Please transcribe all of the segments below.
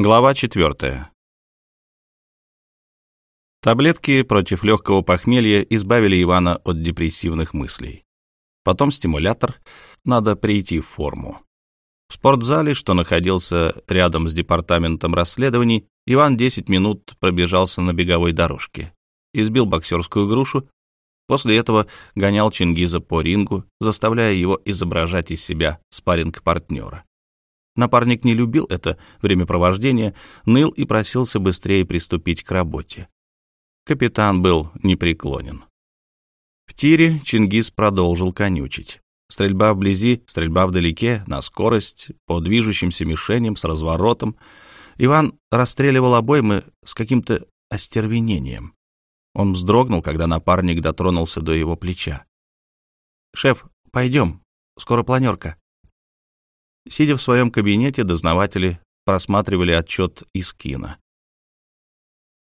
Глава четвертая. Таблетки против легкого похмелья избавили Ивана от депрессивных мыслей. Потом стимулятор, надо прийти в форму. В спортзале, что находился рядом с департаментом расследований, Иван 10 минут пробежался на беговой дорожке, избил боксерскую грушу, после этого гонял Чингиза по рингу, заставляя его изображать из себя спарринг-партнера. Напарник не любил это времяпровождение, ныл и просился быстрее приступить к работе. Капитан был непреклонен. В тире Чингис продолжил конючить. Стрельба вблизи, стрельба вдалеке, на скорость, по движущимся мишеням, с разворотом. Иван расстреливал обоймы с каким-то остервенением. Он вздрогнул, когда напарник дотронулся до его плеча. «Шеф, пойдем, скоро планерка». Сидя в своем кабинете, дознаватели просматривали отчет из кино.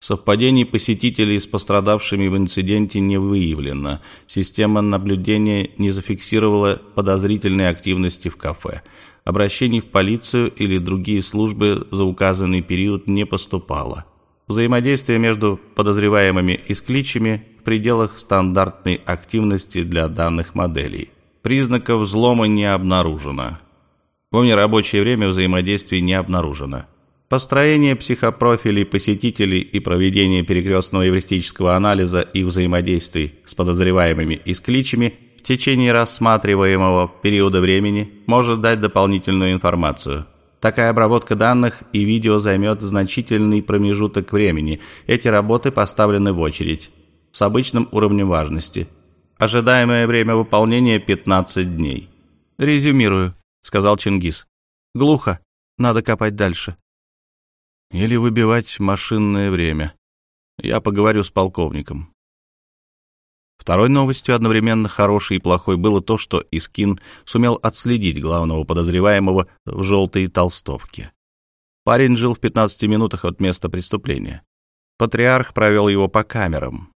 Совпадений посетителей с пострадавшими в инциденте не выявлено. Система наблюдения не зафиксировала подозрительной активности в кафе. Обращений в полицию или другие службы за указанный период не поступало. Взаимодействие между подозреваемыми и скличами в пределах стандартной активности для данных моделей. Признаков взлома не обнаружено. В нерабочее время взаимодействий не обнаружено. Построение психопрофилей посетителей и проведение перекрестного эвристического анализа и взаимодействий с подозреваемыми и с кличами в течение рассматриваемого периода времени может дать дополнительную информацию. Такая обработка данных и видео займет значительный промежуток времени. Эти работы поставлены в очередь с обычным уровнем важности. Ожидаемое время выполнения 15 дней. Резюмирую сказал Чингис. Глухо, надо копать дальше. Или выбивать машинное время. Я поговорю с полковником. Второй новостью, одновременно хорошей и плохой, было то, что Искин сумел отследить главного подозреваемого в желтой толстовке. Парень жил в 15 минутах от места преступления. Патриарх провел его по камерам.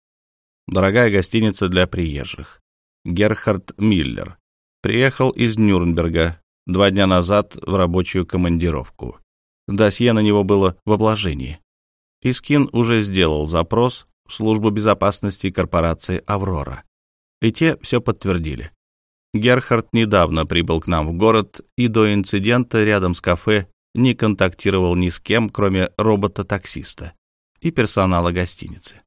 Дорогая гостиница для приезжих. Герхард Миллер. Приехал из Нюрнберга, два дня назад в рабочую командировку. Досье на него было в обложении. Искин уже сделал запрос в службу безопасности корпорации «Аврора». И те все подтвердили. Герхард недавно прибыл к нам в город и до инцидента рядом с кафе не контактировал ни с кем, кроме робота-таксиста и персонала гостиницы.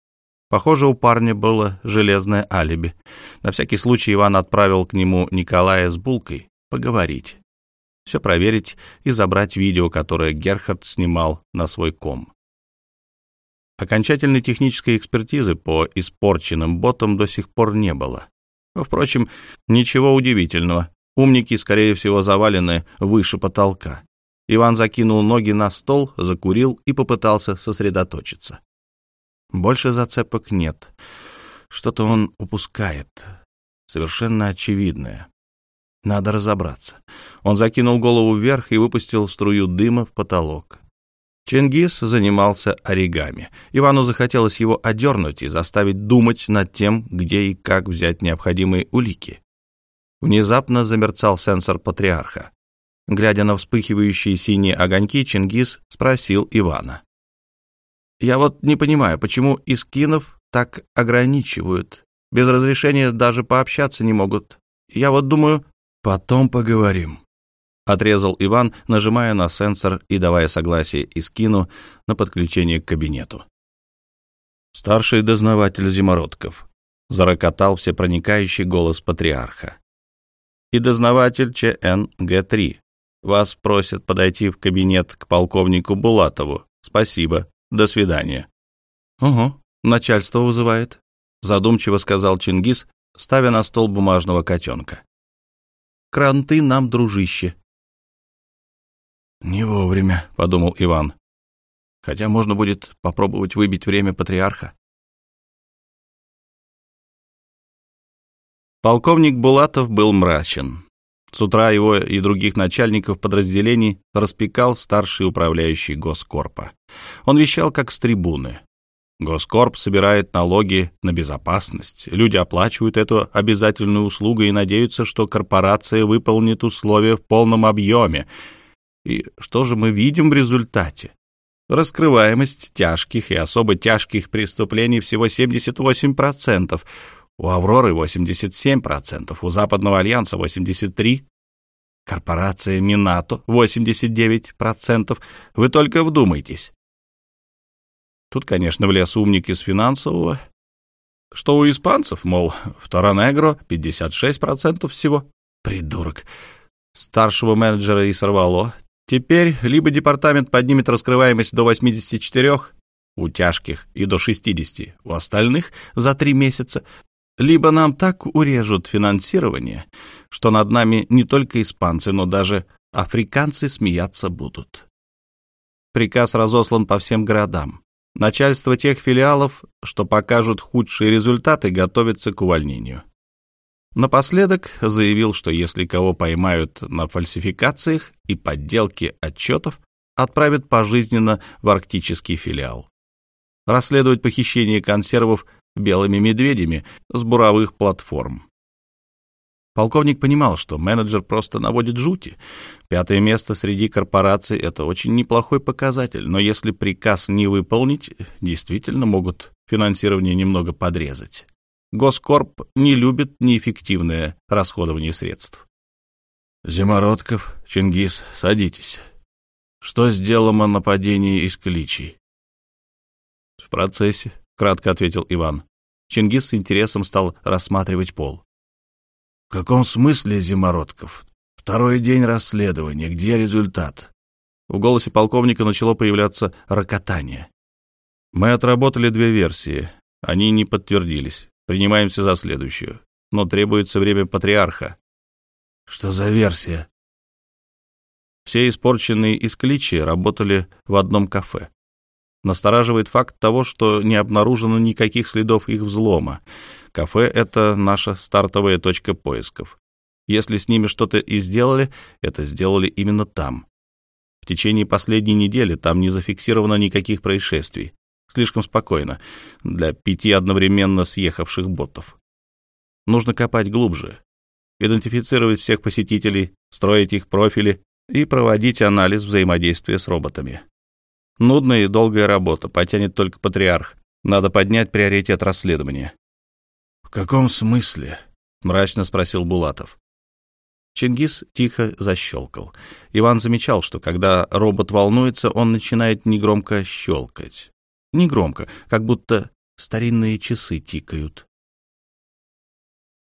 Похоже, у парня было железное алиби. На всякий случай Иван отправил к нему Николая с булкой поговорить все проверить и забрать видео, которое Герхард снимал на свой ком. Окончательной технической экспертизы по испорченным ботам до сих пор не было. Впрочем, ничего удивительного. Умники, скорее всего, завалены выше потолка. Иван закинул ноги на стол, закурил и попытался сосредоточиться. Больше зацепок нет. Что-то он упускает. Совершенно очевидное. Надо разобраться. Он закинул голову вверх и выпустил струю дыма в потолок. Чингис занимался оригами. Ивану захотелось его одернуть и заставить думать над тем, где и как взять необходимые улики. Внезапно замерцал сенсор патриарха. Глядя на вспыхивающие синие огоньки, Чингис спросил Ивана. «Я вот не понимаю, почему искинов так ограничивают? Без разрешения даже пообщаться не могут. Я вот думаю, «Потом поговорим», — отрезал Иван, нажимая на сенсор и давая согласие Искину на подключение к кабинету. Старший дознаватель Зимородков зарокотал всепроникающий голос патриарха. «И дознаватель ЧНГ-3. Вас просят подойти в кабинет к полковнику Булатову. Спасибо. До свидания». «Угу, начальство вызывает», — задумчиво сказал Чингис, ставя на стол бумажного котенка кранты нам, дружище. «Не вовремя», — подумал Иван. «Хотя можно будет попробовать выбить время патриарха». Полковник Булатов был мрачен. С утра его и других начальников подразделений распекал старший управляющий Госкорпа. Он вещал как с трибуны. Госкорп собирает налоги на безопасность. Люди оплачивают эту обязательную услугу и надеются, что корпорация выполнит условия в полном объеме. И что же мы видим в результате? Раскрываемость тяжких и особо тяжких преступлений всего 78%, у «Авроры» 87%, у Западного альянса 83%, корпорация «Минато» 89%. Вы только вдумайтесь. Тут, конечно, влез умник из финансового, что у испанцев, мол, в Торонегро 56% всего. Придурок. Старшего менеджера и сорвало. Теперь либо департамент поднимет раскрываемость до 84 у тяжких и до 60 у остальных за три месяца, либо нам так урежут финансирование, что над нами не только испанцы, но даже африканцы смеяться будут. Приказ разослан по всем городам. Начальство тех филиалов, что покажут худшие результаты, готовится к увольнению. Напоследок заявил, что если кого поймают на фальсификациях и подделке отчетов, отправят пожизненно в арктический филиал. Расследовать похищение консервов белыми медведями с буровых платформ. Полковник понимал, что менеджер просто наводит жути. Пятое место среди корпораций — это очень неплохой показатель, но если приказ не выполнить, действительно могут финансирование немного подрезать. Госкорп не любит неэффективное расходование средств. «Зимородков, Чингис, садитесь. Что с делом о нападении из кличей?» «В процессе», — кратко ответил Иван. Чингис с интересом стал рассматривать пол. «В каком смысле, Зимородков? Второй день расследования. Где результат?» В голосе полковника начало появляться рокотание. «Мы отработали две версии. Они не подтвердились. Принимаемся за следующую. Но требуется время патриарха». «Что за версия?» Все испорченные искличи работали в одном кафе. Настораживает факт того, что не обнаружено никаких следов их взлома. Кафе — это наша стартовая точка поисков. Если с ними что-то и сделали, это сделали именно там. В течение последней недели там не зафиксировано никаких происшествий. Слишком спокойно для пяти одновременно съехавших ботов. Нужно копать глубже, идентифицировать всех посетителей, строить их профили и проводить анализ взаимодействия с роботами. Нудная и долгая работа, потянет только патриарх. Надо поднять приоритет расследования. «В каком смысле?» — мрачно спросил Булатов. Чингис тихо защелкал. Иван замечал, что когда робот волнуется, он начинает негромко щелкать. Негромко, как будто старинные часы тикают.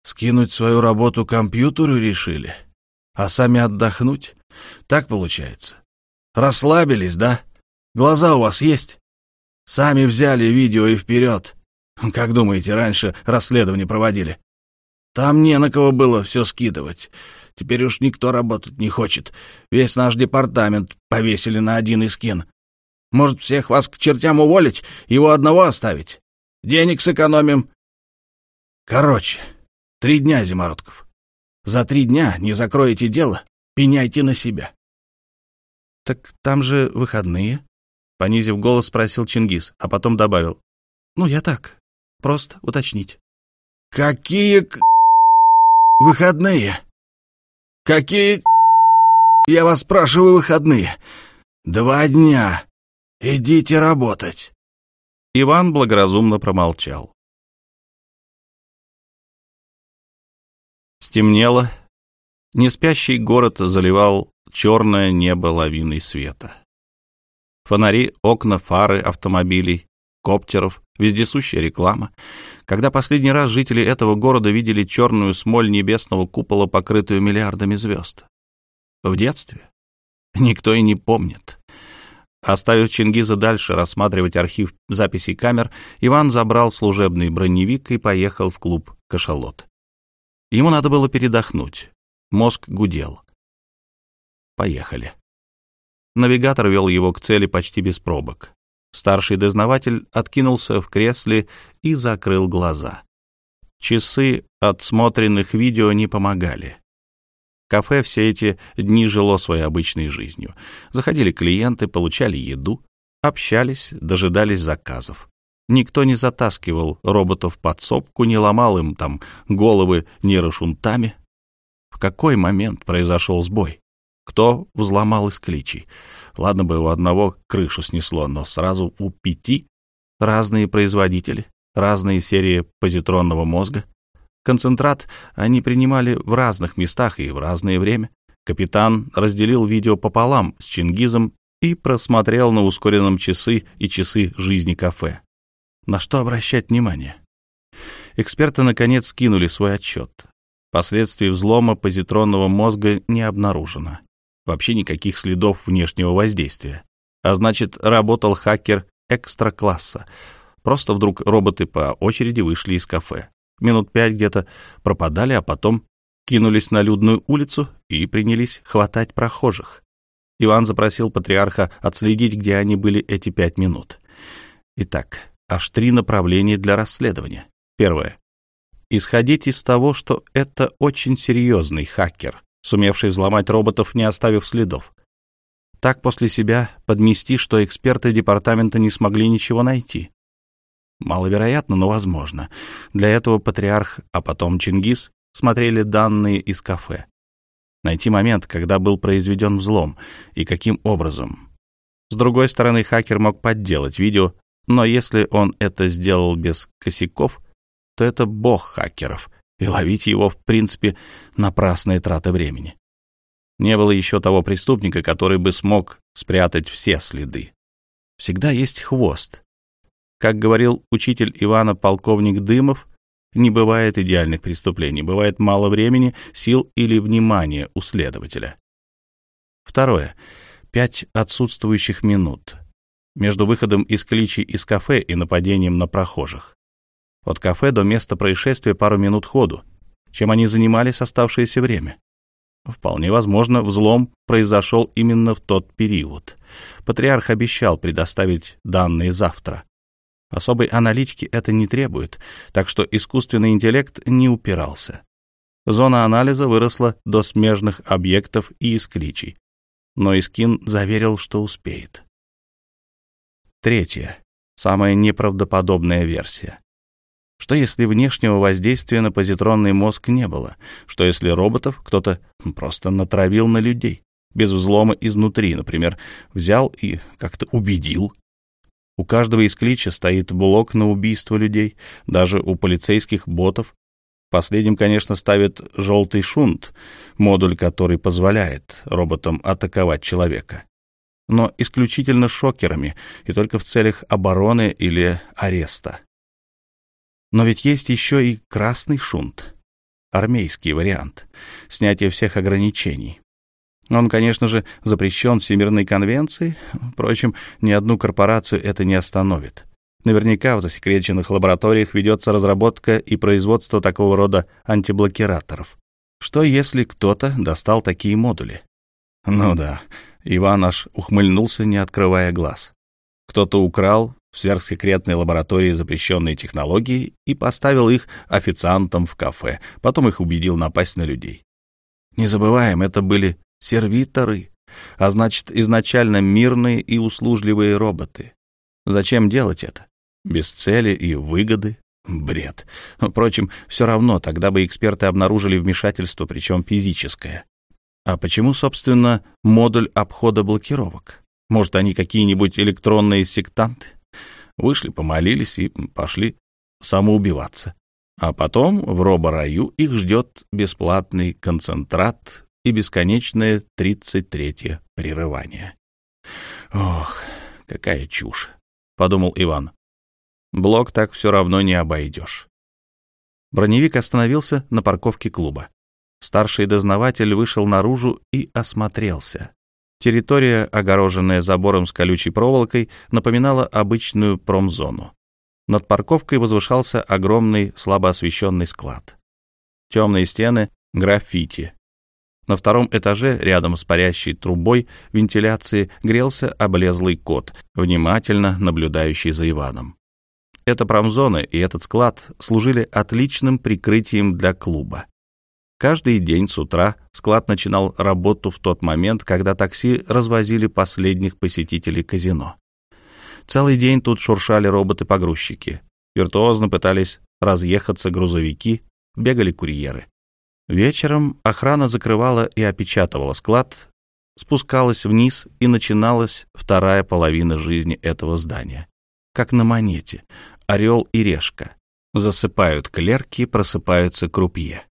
«Скинуть свою работу компьютеру решили? А сами отдохнуть? Так получается? Расслабились, да?» Глаза у вас есть? Сами взяли видео и вперед. Как думаете, раньше расследование проводили? Там не на кого было все скидывать. Теперь уж никто работать не хочет. Весь наш департамент повесили на один из кин. Может, всех вас к чертям уволить, его одного оставить? Денег сэкономим. Короче, три дня, Зимородков. За три дня не закроете дело, пеняйте на себя. Так там же выходные, Понизив голос, спросил Чингис, а потом добавил. «Ну, я так. Просто уточнить». «Какие к... выходные? Какие... я вас спрашиваю выходные? Два дня. Идите работать». Иван благоразумно промолчал. Стемнело. Неспящий город заливал черное небо лавиной света. Фонари, окна, фары автомобилей, коптеров, вездесущая реклама. Когда последний раз жители этого города видели черную смоль небесного купола, покрытую миллиардами звезд? В детстве? Никто и не помнит. Оставив Чингиза дальше рассматривать архив записей камер, Иван забрал служебный броневик и поехал в клуб «Кашалот». Ему надо было передохнуть. Мозг гудел. Поехали. Навигатор вел его к цели почти без пробок. Старший дознаватель откинулся в кресле и закрыл глаза. Часы от смотренных видео не помогали. Кафе все эти дни жило своей обычной жизнью. Заходили клиенты, получали еду, общались, дожидались заказов. Никто не затаскивал роботов под сопку, не ломал им там головы нейрошунтами. В какой момент произошел сбой? Кто взломал из кличей. Ладно бы у одного крышу снесло, но сразу у пяти разные производители, разные серии позитронного мозга. Концентрат они принимали в разных местах и в разное время. Капитан разделил видео пополам с Чингизом и просмотрел на ускоренном часы и часы жизни кафе. На что обращать внимание? Эксперты, наконец, скинули свой отчет. Последствий взлома позитронного мозга не обнаружено. Вообще никаких следов внешнего воздействия. А значит, работал хакер экстра-класса. Просто вдруг роботы по очереди вышли из кафе. Минут пять где-то пропадали, а потом кинулись на людную улицу и принялись хватать прохожих. Иван запросил патриарха отследить, где они были эти пять минут. Итак, аж три направления для расследования. Первое. Исходить из того, что это очень серьезный хакер, сумевший взломать роботов, не оставив следов. Так после себя подмести, что эксперты департамента не смогли ничего найти. Маловероятно, но возможно. Для этого патриарх, а потом Чингис смотрели данные из кафе найти момент, когда был произведен взлом и каким образом. С другой стороны, хакер мог подделать видео, но если он это сделал без косяков, то это бог хакеров, и ловить его, в принципе, напрасная трата времени. Не было еще того преступника, который бы смог спрятать все следы. Всегда есть хвост. Как говорил учитель Ивана полковник Дымов, не бывает идеальных преступлений, бывает мало времени, сил или внимания у следователя. Второе. Пять отсутствующих минут между выходом из кличи из кафе и нападением на прохожих. От кафе до места происшествия пару минут ходу. Чем они занимались оставшееся время? Вполне возможно, взлом произошел именно в тот период. Патриарх обещал предоставить данные завтра. Особой аналитики это не требует, так что искусственный интеллект не упирался. Зона анализа выросла до смежных объектов и искличий, но Искин заверил, что успеет. Третья, самая неправдоподобная версия. Что если внешнего воздействия на позитронный мозг не было? Что если роботов кто-то просто натравил на людей? Без взлома изнутри, например, взял и как-то убедил у каждого из клича стоит блок на убийство людей, даже у полицейских ботов. Последним, конечно, ставят желтый шунт, модуль, который позволяет роботам атаковать человека. Но исключительно шокерами и только в целях обороны или ареста. Но ведь есть еще и красный шунт, армейский вариант, снятие всех ограничений. Он, конечно же, запрещен Всемирной конвенцией. Впрочем, ни одну корпорацию это не остановит. Наверняка в засекреченных лабораториях ведется разработка и производство такого рода антиблокираторов. Что если кто-то достал такие модули? Ну да, Иван аж ухмыльнулся, не открывая глаз. Кто-то украл в сверхсекретной лаборатории запрещенные технологии и поставил их официантам в кафе, потом их убедил напасть на людей. Не забываем, это были сервиторы, а значит, изначально мирные и услужливые роботы. Зачем делать это? Без цели и выгоды? Бред. Впрочем, все равно тогда бы эксперты обнаружили вмешательство, причем физическое. А почему, собственно, модуль обхода блокировок? Может, они какие-нибудь электронные сектанты? Вышли, помолились и пошли самоубиваться. А потом в робораю их ждет бесплатный концентрат и бесконечное тридцать третье прерывание. «Ох, какая чушь!» — подумал Иван. «Блок так все равно не обойдешь». Броневик остановился на парковке клуба. Старший дознаватель вышел наружу и осмотрелся. Территория, огороженная забором с колючей проволокой, напоминала обычную промзону. Над парковкой возвышался огромный слабо освещенный склад. Темные стены, граффити, на втором этаже, рядом с парящей трубой вентиляции, грелся облезлый кот, внимательно наблюдающий за Иваном. Эта промзона и этот склад служили отличным прикрытием для клуба. Каждый день с утра склад начинал работу в тот момент, когда такси развозили последних посетителей казино. Целый день тут шуршали роботы-погрузчики. Виртуозно пытались разъехаться грузовики, бегали курьеры. Вечером охрана закрывала и опечатывала склад, спускалась вниз, и начиналась вторая половина жизни этого здания. Как на монете. Орел и решка. Засыпают клерки, просыпаются крупье.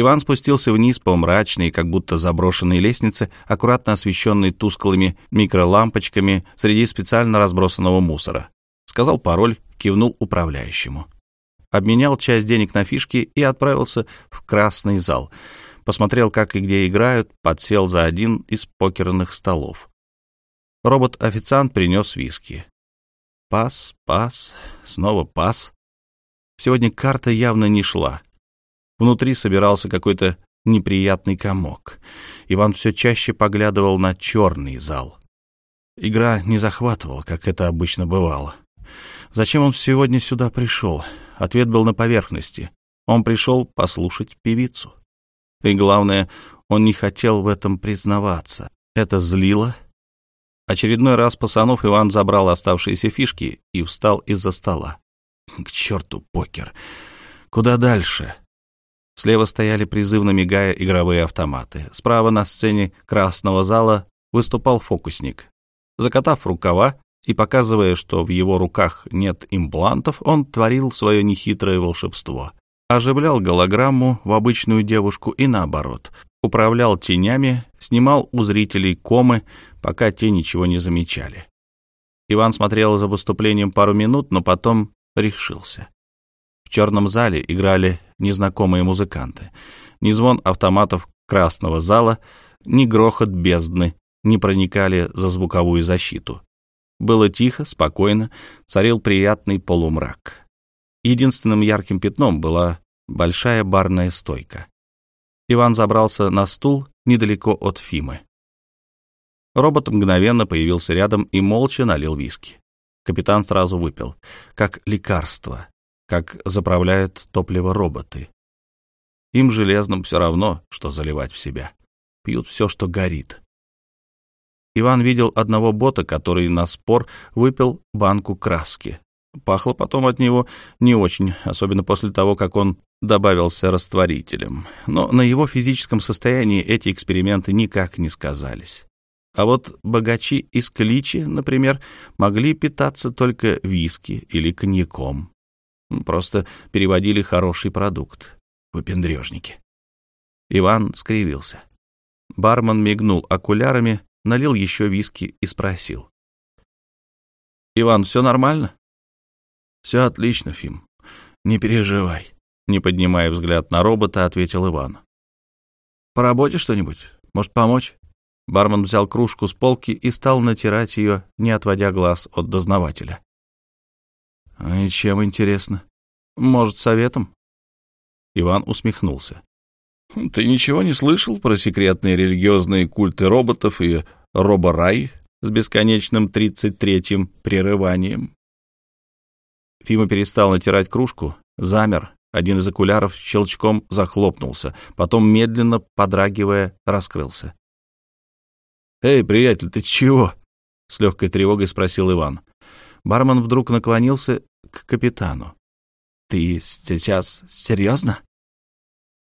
Иван спустился вниз по мрачной, как будто заброшенной лестнице, аккуратно освещенной тусклыми микролампочками среди специально разбросанного мусора. Сказал пароль, кивнул управляющему. Обменял часть денег на фишки и отправился в красный зал. Посмотрел, как и где играют, подсел за один из покерных столов. Робот-официант принес виски. Пас, пас, снова пас. Сегодня карта явно не шла. Внутри собирался какой-то неприятный комок. Иван все чаще поглядывал на черный зал. Игра не захватывала, как это обычно бывало. Зачем он сегодня сюда пришел? Ответ был на поверхности. Он пришел послушать певицу. И главное, он не хотел в этом признаваться. Это злило. Очередной раз пасанов Иван забрал оставшиеся фишки и встал из-за стола. К черту покер. Куда дальше? Слева стояли призывно мигая игровые автоматы. Справа на сцене красного зала выступал фокусник. Закатав рукава и показывая, что в его руках нет имплантов, он творил свое нехитрое волшебство. Оживлял голограмму в обычную девушку и наоборот. Управлял тенями, снимал у зрителей комы, пока те ничего не замечали. Иван смотрел за выступлением пару минут, но потом решился. В черном зале играли незнакомые музыканты. Ни звон автоматов красного зала, ни грохот бездны не проникали за звуковую защиту. Было тихо, спокойно, царил приятный полумрак. Единственным ярким пятном была большая барная стойка. Иван забрался на стул недалеко от Фимы. Робот мгновенно появился рядом и молча налил виски. Капитан сразу выпил, как лекарство, как заправляют топливо роботы. Им железным все равно, что заливать в себя. Пьют все, что горит. Иван видел одного бота, который на спор выпил банку краски. Пахло потом от него не очень, особенно после того, как он добавился растворителем. Но на его физическом состоянии эти эксперименты никак не сказались. А вот богачи из Кличи, например, могли питаться только виски или коньяком. Просто переводили хороший продукт. Выпендрежники. Иван скривился. Бармен мигнул окулярами, налил еще виски и спросил. «Иван, все нормально?» «Все отлично, Фим. Не переживай», — не поднимая взгляд на робота, ответил Иван. «По работе что-нибудь? Может, помочь?» Бармен взял кружку с полки и стал натирать ее, не отводя глаз от дознавателя. «И чем интересно? Может, советом?» Иван усмехнулся. «Ты ничего не слышал про секретные религиозные культы роботов и роборай с бесконечным тридцать третьим прерыванием?» Фима перестал натирать кружку, замер, один из окуляров щелчком захлопнулся, потом, медленно подрагивая, раскрылся. «Эй, приятель, ты чего?» — с легкой тревогой спросил Иван. Бармен вдруг наклонился к капитану. «Ты сейчас серьезно?»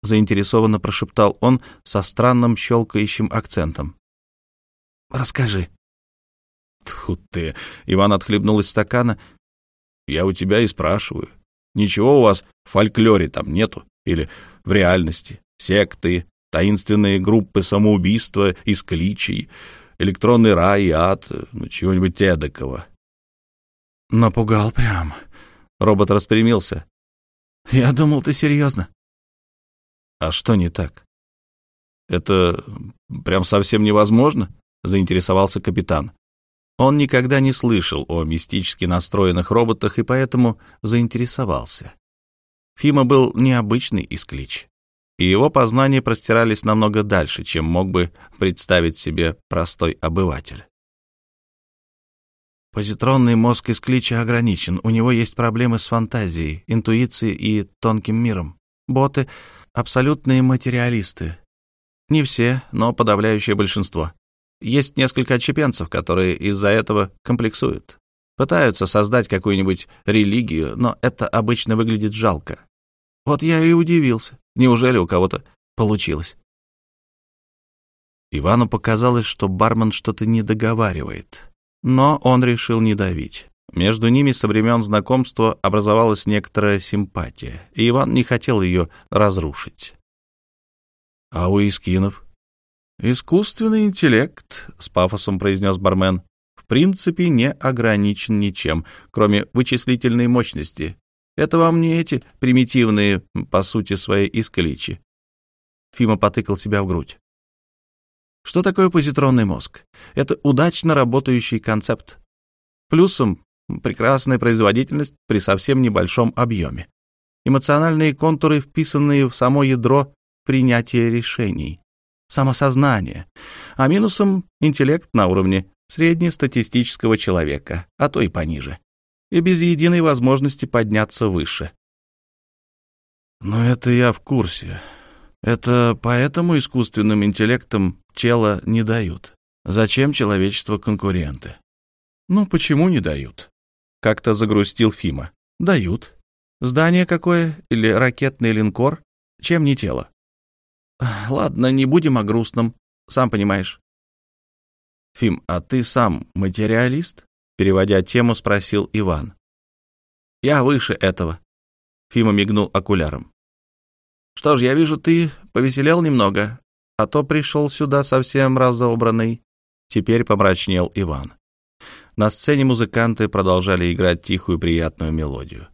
Заинтересованно прошептал он со странным щелкающим акцентом. «Расскажи». Тьфу ты! Иван отхлебнул из стакана. «Я у тебя и спрашиваю. Ничего у вас в фольклоре там нету? Или в реальности? Секты, таинственные группы самоубийства из кличей, электронный рай и ад, ну, чего-нибудь эдакого?» «Напугал прям». Робот распрямился. «Я думал, ты серьезно». «А что не так?» «Это прям совсем невозможно?» — заинтересовался капитан. Он никогда не слышал о мистически настроенных роботах и поэтому заинтересовался. Фима был необычный исклич, и его познания простирались намного дальше, чем мог бы представить себе простой обыватель. Позитронный мозг из клича ограничен. У него есть проблемы с фантазией, интуицией и тонким миром. Боты — абсолютные материалисты. Не все, но подавляющее большинство. Есть несколько отщепенцев, которые из-за этого комплексуют. Пытаются создать какую-нибудь религию, но это обычно выглядит жалко. Вот я и удивился. Неужели у кого-то получилось? Ивану показалось, что бармен что-то не договаривает, но он решил не давить. Между ними со времен знакомства образовалась некоторая симпатия, и Иван не хотел ее разрушить. «А у Искинов?» «Искусственный интеллект», — с пафосом произнес бармен, «в принципе не ограничен ничем, кроме вычислительной мощности. Это вам не эти примитивные, по сути, свои искаличи». Фима потыкал себя в грудь. Что такое позитронный мозг? Это удачно работающий концепт. Плюсом прекрасная производительность при совсем небольшом объеме. Эмоциональные контуры, вписанные в само ядро принятия решений. Самосознание. А минусом — интеллект на уровне среднестатистического человека, а то и пониже. И без единой возможности подняться выше. Но это я в курсе. Это поэтому искусственным интеллектом тело не дают. Зачем человечество конкуренты? Ну, почему не дают? Как-то загрустил Фима. Дают. Здание какое или ракетный линкор? Чем не тело? Ладно, не будем о грустном, сам понимаешь. Фим, а ты сам материалист? Переводя тему, спросил Иван. Я выше этого. Фима мигнул окуляром. Что ж, я вижу, ты повеселел немного, а то пришел сюда совсем разобранный. Теперь помрачнел Иван. На сцене музыканты продолжали играть тихую приятную мелодию.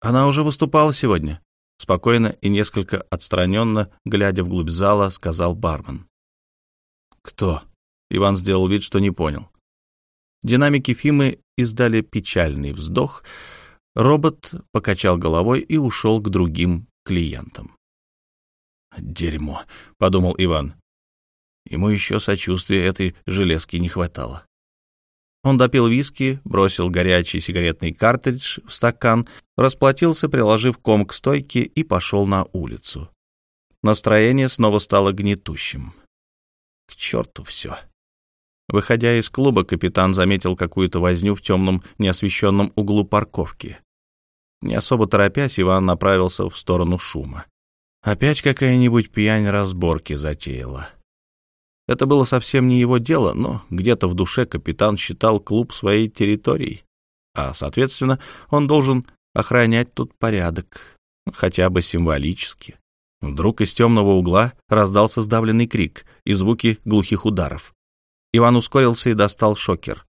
Она уже выступала сегодня. Спокойно и несколько отстраненно, глядя вглубь зала, сказал бармен. «Кто?» Иван сделал вид, что не понял. Динамики Фимы издали печальный вздох, Робот покачал головой и ушел к другим клиентам. «Дерьмо», — подумал Иван. Ему еще сочувствия этой железки не хватало. Он допил виски, бросил горячий сигаретный картридж в стакан, расплатился, приложив ком к стойке и пошел на улицу. Настроение снова стало гнетущим. К черту все. Выходя из клуба, капитан заметил какую-то возню в темном неосвещенном углу парковки. Не особо торопясь, Иван направился в сторону шума. Опять какая-нибудь пьянь разборки затеяла. Это было совсем не его дело, но где-то в душе капитан считал клуб своей территорией, а, соответственно, он должен охранять тут порядок, хотя бы символически. Вдруг из темного угла раздался сдавленный крик и звуки глухих ударов. Иван ускорился и достал шокер.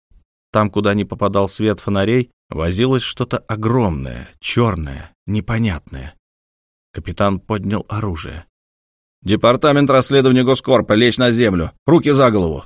Там, куда не попадал свет фонарей, возилось что-то огромное, черное, непонятное. Капитан поднял оружие. «Департамент расследования Госкорпа, лечь на землю! Руки за голову!»